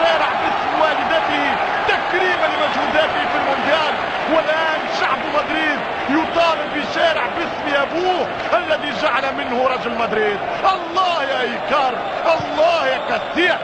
شارع باسم والدته تكريما لمجهوداته في المونديال. والآن شعب مدريد يطالب بشارع باسم أبوه الذي جعل منه رجل مدريد. الله يا إيكار الله يا كاستيح